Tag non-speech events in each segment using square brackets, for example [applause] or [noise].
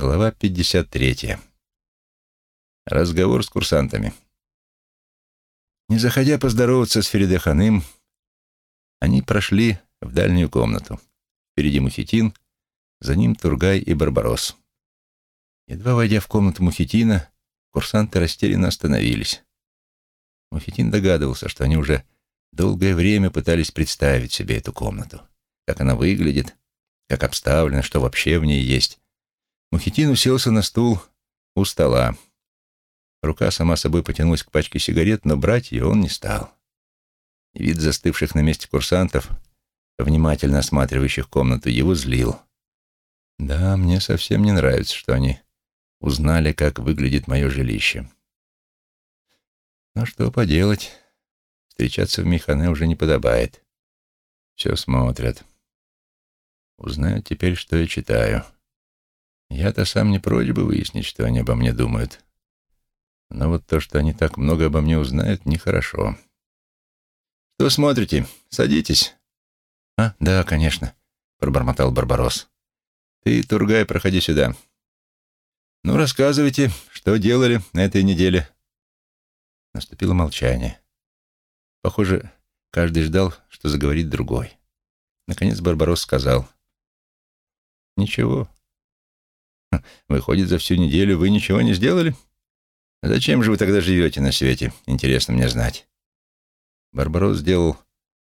Глава 53. Разговор с курсантами. Не заходя поздороваться с Феридеханым, они прошли в дальнюю комнату. Впереди Мухитин, за ним Тургай и Барбарос. Едва войдя в комнату Мухитина, курсанты растерянно остановились. Мухитин догадывался, что они уже долгое время пытались представить себе эту комнату, как она выглядит, как обставлена, что вообще в ней есть. Мухитин уселся на стул у стола. Рука сама собой потянулась к пачке сигарет, но брать ее он не стал. Вид застывших на месте курсантов, внимательно осматривающих комнату, его злил. Да, мне совсем не нравится, что они узнали, как выглядит мое жилище. Но что поделать, встречаться в Механе уже не подобает. Все смотрят. Узнают теперь, что я читаю. Я-то сам не прочь бы выяснить, что они обо мне думают. Но вот то, что они так много обо мне узнают, нехорошо. «Что смотрите? Садитесь». «А, да, конечно», — пробормотал Барбарос. «Ты, Тургай, проходи сюда. Ну, рассказывайте, что делали на этой неделе». Наступило молчание. Похоже, каждый ждал, что заговорит другой. Наконец Барбарос сказал. «Ничего. [laughs] Выходит, за всю неделю вы ничего не сделали? Зачем же вы тогда живете на свете? Интересно мне знать». Барбарос сделал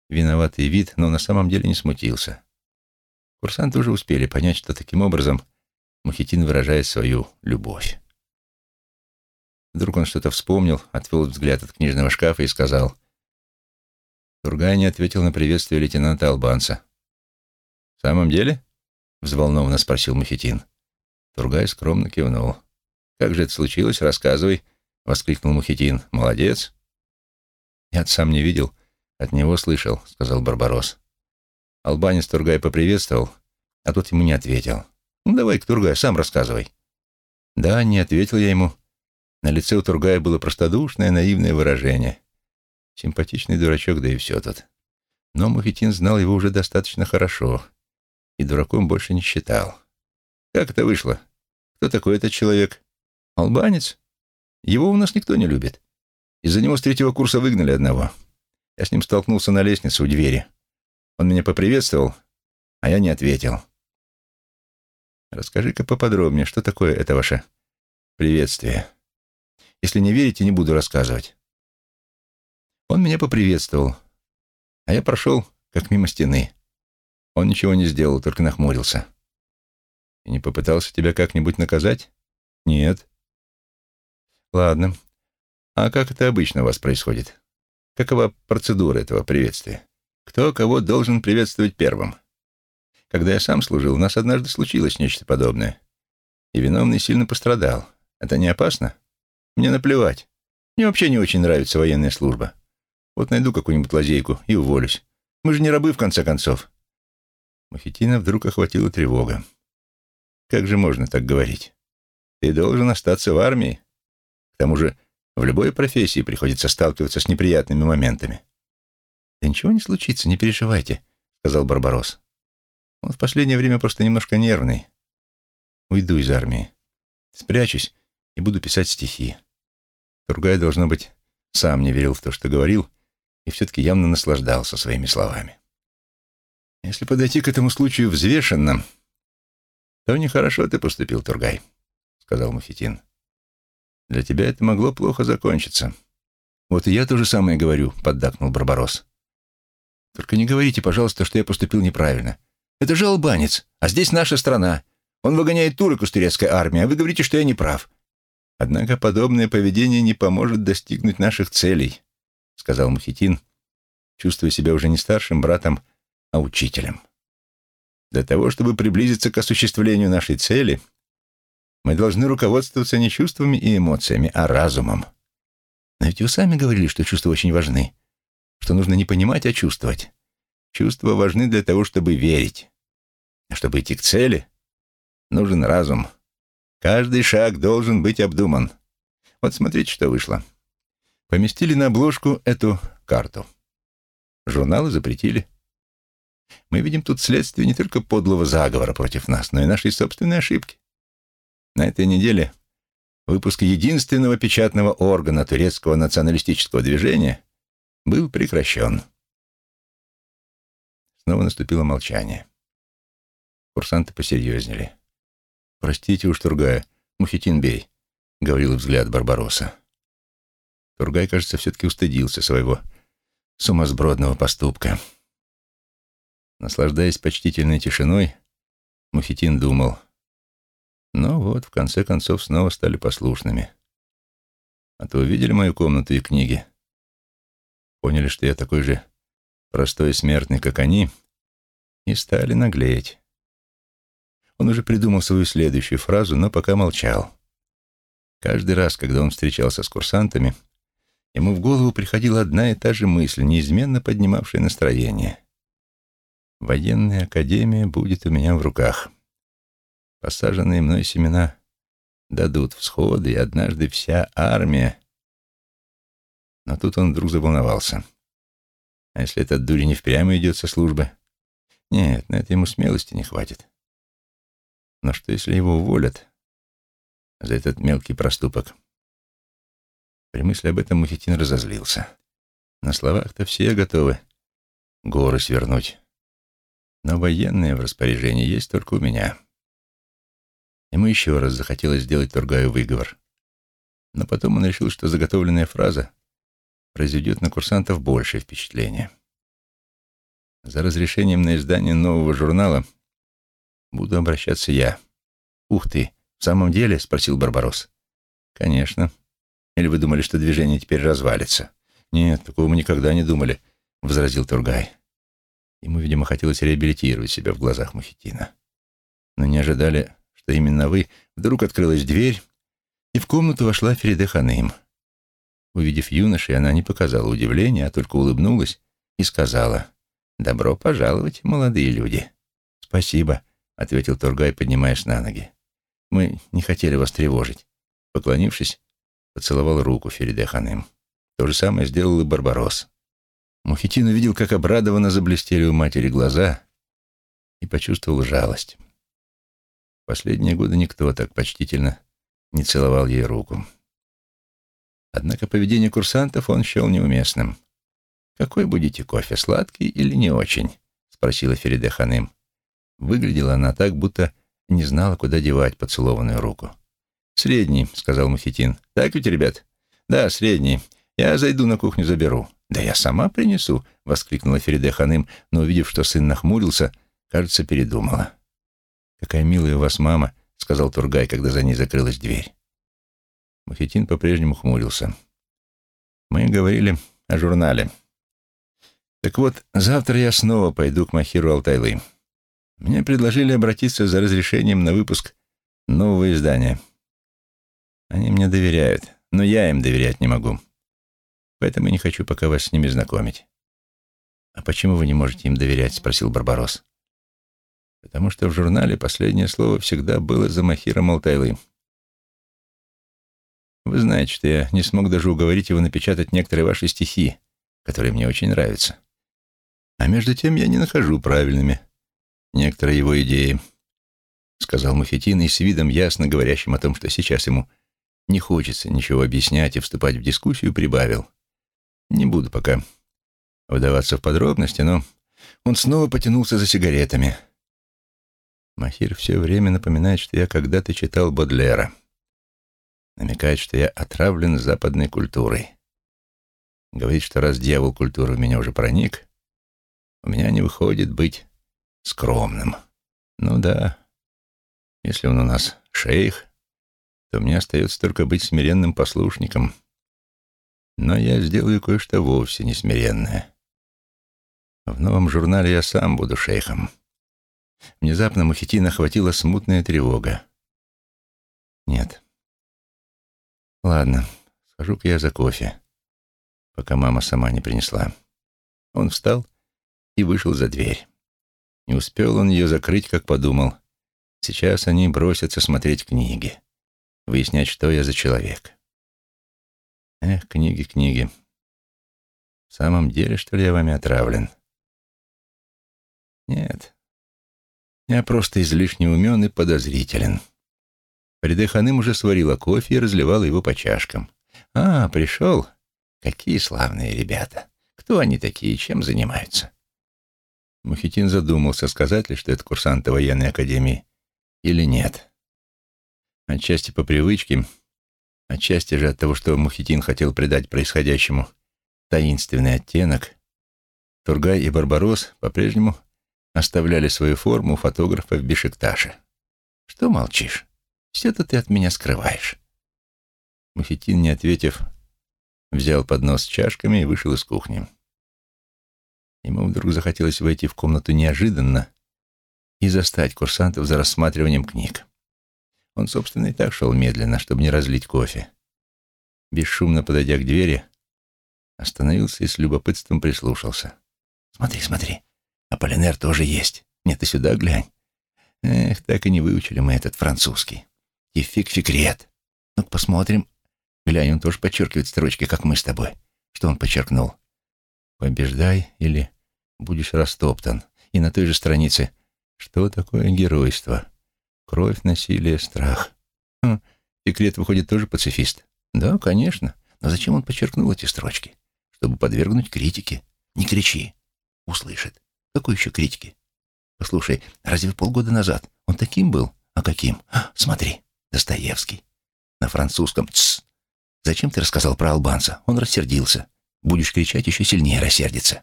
виноватый вид, но на самом деле не смутился. Курсанты уже успели понять, что таким образом Мухитин выражает свою любовь. Вдруг он что-то вспомнил, отвел взгляд от книжного шкафа и сказал. Тургай не ответил на приветствие лейтенанта Албанца. «В самом деле?» — взволнованно спросил Мухитин. Тургай скромно кивнул. «Как же это случилось? Рассказывай», — воскликнул Мухитин. «Молодец». «Я сам не видел, от него слышал», — сказал Барбарос. Албанец Тургай поприветствовал, а тот ему не ответил. «Ну, давай-ка, Тургай, сам рассказывай». «Да, не ответил я ему». На лице у Тургая было простодушное, наивное выражение. Симпатичный дурачок, да и все тут. Но Мухитин знал его уже достаточно хорошо и дураком больше не считал. Как это вышло? Кто такой этот человек? Албанец? Его у нас никто не любит. Из-за него с третьего курса выгнали одного. Я с ним столкнулся на лестнице у двери. Он меня поприветствовал, а я не ответил. Расскажи-ка поподробнее, что такое это ваше приветствие. Если не верите, не буду рассказывать. Он меня поприветствовал, а я прошел, как мимо стены. Он ничего не сделал, только нахмурился. И не попытался тебя как-нибудь наказать? Нет. Ладно. А как это обычно у вас происходит? Какова процедура этого приветствия? Кто кого должен приветствовать первым? Когда я сам служил, у нас однажды случилось нечто подобное. И виновный сильно пострадал. Это не опасно? Мне наплевать. Мне вообще не очень нравится военная служба. Вот найду какую-нибудь лазейку и уволюсь. Мы же не рабы, в конце концов. Махитина вдруг охватила тревога. Как же можно так говорить? Ты должен остаться в армии. К тому же в любой профессии приходится сталкиваться с неприятными моментами. Да ничего не случится, не переживайте, сказал Барбарос. Он в последнее время просто немножко нервный. Уйду из армии. Спрячусь и буду писать стихи. Тургай, должно быть, сам не верил в то, что говорил, и все-таки явно наслаждался своими словами. Если подойти к этому случаю взвешенно, то нехорошо ты поступил, Тургай, сказал Мухитин. Для тебя это могло плохо закончиться. Вот и я то же самое говорю, поддакнул Барбарос. Только не говорите, пожалуйста, что я поступил неправильно. Это же албанец, а здесь наша страна. Он выгоняет турок из турецкой армии, а вы говорите, что я не прав. Однако подобное поведение не поможет достигнуть наших целей, сказал Мухитин, чувствуя себя уже не старшим братом, а учителем. Для того, чтобы приблизиться к осуществлению нашей цели, мы должны руководствоваться не чувствами и эмоциями, а разумом. Но ведь вы сами говорили, что чувства очень важны, что нужно не понимать, а чувствовать. Чувства важны для того, чтобы верить. А чтобы идти к цели, нужен разум. Каждый шаг должен быть обдуман. Вот смотрите, что вышло. Поместили на обложку эту карту. Журналы запретили. Мы видим тут следствие не только подлого заговора против нас, но и нашей собственной ошибки. На этой неделе выпуск единственного печатного органа турецкого националистического движения был прекращен. Снова наступило молчание. Курсанты посерьезнели. «Простите уж, Тургая, Мухитин бей», — говорил взгляд Барбароса. Тургай, кажется, все-таки устыдился своего сумасбродного поступка. Наслаждаясь почтительной тишиной, Мухитин думал, ну вот, в конце концов, снова стали послушными. А то увидели мою комнату и книги, поняли, что я такой же простой смертный, как они, и стали наглеть. Он уже придумал свою следующую фразу, но пока молчал. Каждый раз, когда он встречался с курсантами, ему в голову приходила одна и та же мысль, неизменно поднимавшая настроение. «Военная академия будет у меня в руках. Посаженные мной семена дадут всходы, и однажды вся армия...» Но тут он вдруг заволновался. А если этот дури не впрямь идет со службы? Нет, на это ему смелости не хватит. Но что, если его уволят за этот мелкий проступок? При мысли об этом Мухитин разозлился. На словах-то все готовы горы свернуть. Но военные в распоряжении есть только у меня. Ему еще раз захотелось сделать Тургаю выговор. Но потом он решил, что заготовленная фраза произведет на курсантов большее впечатление. За разрешением на издание нового журнала буду обращаться я. Ух ты, в самом деле? спросил Барбарос. Конечно. Или вы думали, что движение теперь развалится? Нет, такого мы никогда не думали, возразил Тургай. Ему, видимо, хотелось реабилитировать себя в глазах Мухитина. Но не ожидали, что именно вы. Вдруг открылась дверь, и в комнату вошла Фериде Ханым. Увидев юношей, она не показала удивления, а только улыбнулась и сказала, «Добро пожаловать, молодые люди». «Спасибо», — ответил Тургай, поднимаясь на ноги. «Мы не хотели вас тревожить». Поклонившись, поцеловал руку Фериде Ханым. То же самое сделал и Барбарос. Мухитин увидел, как обрадованно заблестели у матери глаза и почувствовал жалость. Последние годы никто так почтительно не целовал ей руку. Однако поведение курсантов он счел неуместным. «Какой будете кофе, сладкий или не очень?» — спросила Фериде Ханым. Выглядела она так, будто не знала, куда девать поцелованную руку. «Средний», — сказал Мухитин. «Так ведь, ребят?» «Да, средний. Я зайду на кухню, заберу». «Да я сама принесу», — воскликнула Фериде Ханым, но, увидев, что сын нахмурился, кажется, передумала. «Какая милая у вас мама», — сказал Тургай, когда за ней закрылась дверь. Мухитин по-прежнему хмурился. «Мы говорили о журнале. Так вот, завтра я снова пойду к Махиру Алтайлы. Мне предложили обратиться за разрешением на выпуск нового издания. Они мне доверяют, но я им доверять не могу. Поэтому не хочу пока вас с ними знакомить». «А почему вы не можете им доверять?» — спросил Барбарос. «Потому что в журнале последнее слово всегда было за Махиром Алтайлы». Вы знаете, что я не смог даже уговорить его напечатать некоторые ваши стихи, которые мне очень нравятся. А между тем я не нахожу правильными некоторые его идеи, — сказал Мухитин и с видом ясно говорящим о том, что сейчас ему не хочется ничего объяснять и вступать в дискуссию, прибавил. Не буду пока вдаваться в подробности, но он снова потянулся за сигаретами. Махир все время напоминает, что я когда-то читал Бодлера намекает, что я отравлен западной культурой. Говорит, что раз дьявол культуры в меня уже проник, у меня не выходит быть скромным. Ну да, если он у нас шейх, то мне остается только быть смиренным послушником. Но я сделаю кое-что вовсе не смиренное. В новом журнале я сам буду шейхом. Внезапно Мухитина охватила смутная тревога. Нет, Ладно, схожу-ка я за кофе, пока мама сама не принесла. Он встал и вышел за дверь. Не успел он ее закрыть, как подумал. Сейчас они бросятся смотреть книги, выяснять, что я за человек. Эх, книги, книги. В самом деле, что ли, я вами отравлен? Нет, я просто излишне умен и подозрителен. Фариде уже сварила кофе и разливала его по чашкам. «А, пришел? Какие славные ребята! Кто они такие, чем занимаются?» Мухитин задумался, сказать ли, что это курсанты военной академии или нет. Отчасти по привычке, отчасти же от того, что Мухитин хотел придать происходящему таинственный оттенок, Тургай и Барбарос по-прежнему оставляли свою форму у фотографа в Бешикташе. «Что молчишь? Все-то ты от меня скрываешь». Мухитин, не ответив, взял поднос с чашками и вышел из кухни. Ему вдруг захотелось войти в комнату неожиданно и застать курсантов за рассматриванием книг. Он, собственно, и так шел медленно, чтобы не разлить кофе. Бесшумно подойдя к двери, остановился и с любопытством прислушался. «Смотри, смотри, Аполлинер тоже есть. Нет, ты сюда глянь. Эх, так и не выучили мы этот французский. И фиг-фикрет. Ну-ка посмотрим. Глянь, он тоже подчеркивает строчки, как мы с тобой. Что он подчеркнул? Побеждай или будешь растоптан. И на той же странице «Что такое геройство? Кровь, насилие, страх». Хм, Секрет, выходит, тоже пацифист. Да, конечно. Но зачем он подчеркнул эти строчки? Чтобы подвергнуть критике. Не кричи. Услышит. Какой еще критики? Послушай, разве полгода назад он таким был? А каким? А, смотри, Достоевский. На французском. Тсс. Зачем ты рассказал про албанца? Он рассердился. Будешь кричать, еще сильнее рассердится.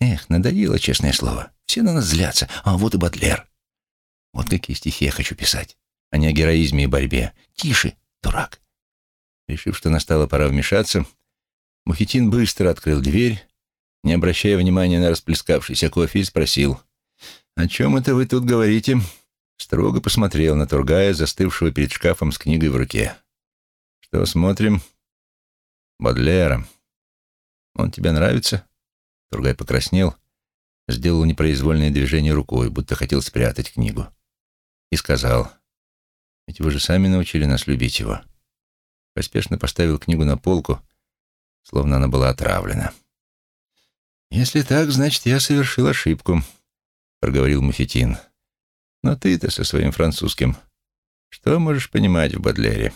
Эх, надоело, честное слово. Все на нас злятся. А вот и Батлер. Вот какие стихи я хочу писать. А не о героизме и борьбе. Тише, дурак. Решив, что настала пора вмешаться, Мухитин быстро открыл дверь, не обращая внимания на расплескавшийся кофе, и спросил, «О чем это вы тут говорите?» Строго посмотрел на Тургая, застывшего перед шкафом с книгой в руке. «Что смотрим?» «Бодлера. Он тебе нравится?» Тургай покраснел, сделал непроизвольное движение рукой, будто хотел спрятать книгу. И сказал, «Ведь вы же сами научили нас любить его». Поспешно поставил книгу на полку, словно она была отравлена. «Если так, значит, я совершил ошибку», — проговорил Мухитин. «Но ты-то со своим французским что можешь понимать в Бадлере?»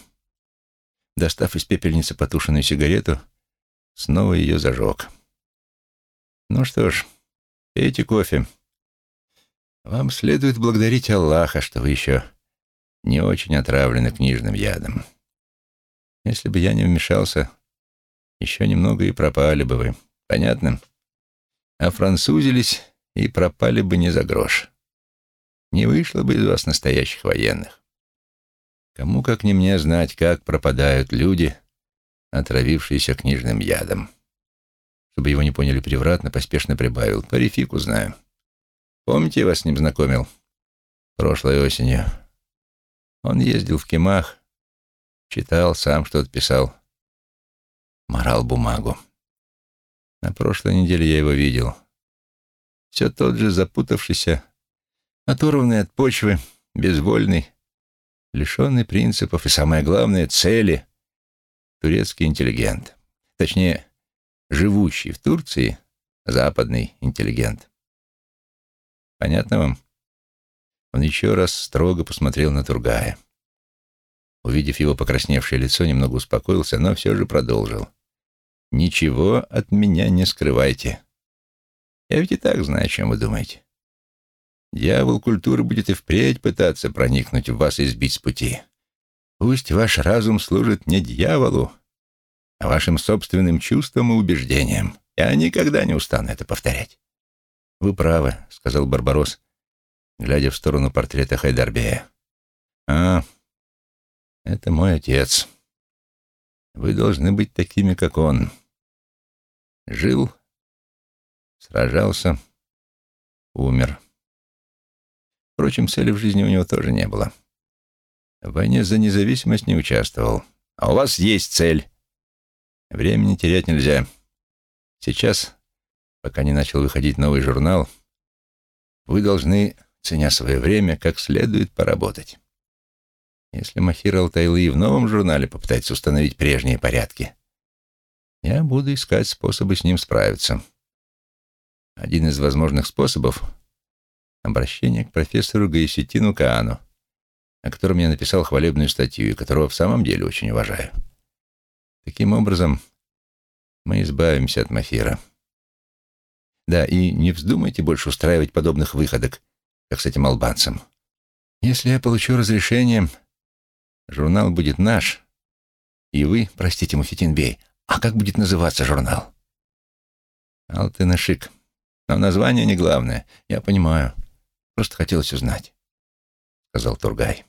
Достав из пепельницы потушенную сигарету, снова ее зажег. Ну что ж, пейте кофе. Вам следует благодарить Аллаха, что вы еще не очень отравлены книжным ядом. Если бы я не вмешался, еще немного и пропали бы вы. Понятно? А французились и пропали бы не за грош. Не вышло бы из вас настоящих военных. Кому, как не мне, знать, как пропадают люди, отравившиеся книжным ядом. Чтобы его не поняли превратно, поспешно прибавил. По Рефику знаю. Помните, я вас с ним знакомил? Прошлой осенью. Он ездил в Кемах, читал, сам что-то писал. Морал бумагу. На прошлой неделе я его видел. Все тот же запутавшийся, оторванный от почвы, безвольный, лишенный принципов и, самое главное, цели, турецкий интеллигент. Точнее, живущий в Турции западный интеллигент. Понятно вам? Он еще раз строго посмотрел на Тургая. Увидев его покрасневшее лицо, немного успокоился, но все же продолжил. «Ничего от меня не скрывайте. Я ведь и так знаю, о чем вы думаете. Дьявол культуры будет и впредь пытаться проникнуть в вас и сбить с пути. Пусть ваш разум служит не дьяволу, а вашим собственным чувствам и убеждениям. Я никогда не устану это повторять. «Вы правы», — сказал Барбарос, глядя в сторону портрета Хайдарбея. «А, это мой отец. Вы должны быть такими, как он. Жил, сражался, умер. Впрочем, цели в жизни у него тоже не было. В войне за независимость не участвовал. А у вас есть цель. Времени терять нельзя. Сейчас, пока не начал выходить новый журнал, вы должны, ценя свое время, как следует поработать. Если Махир Алтайлы в новом журнале попытается установить прежние порядки, я буду искать способы с ним справиться. Один из возможных способов — обращение к профессору Гаиситину Каану, о котором я написал хвалебную статью и которого в самом деле очень уважаю. Таким образом, мы избавимся от Мафира. Да, и не вздумайте больше устраивать подобных выходок, как с этим албанцем. Если я получу разрешение, журнал будет наш, и вы, простите, Мухитин Бей, а как будет называться журнал? Алтынашик. Но название не главное. Я понимаю. Просто хотелось узнать, — сказал Тургай.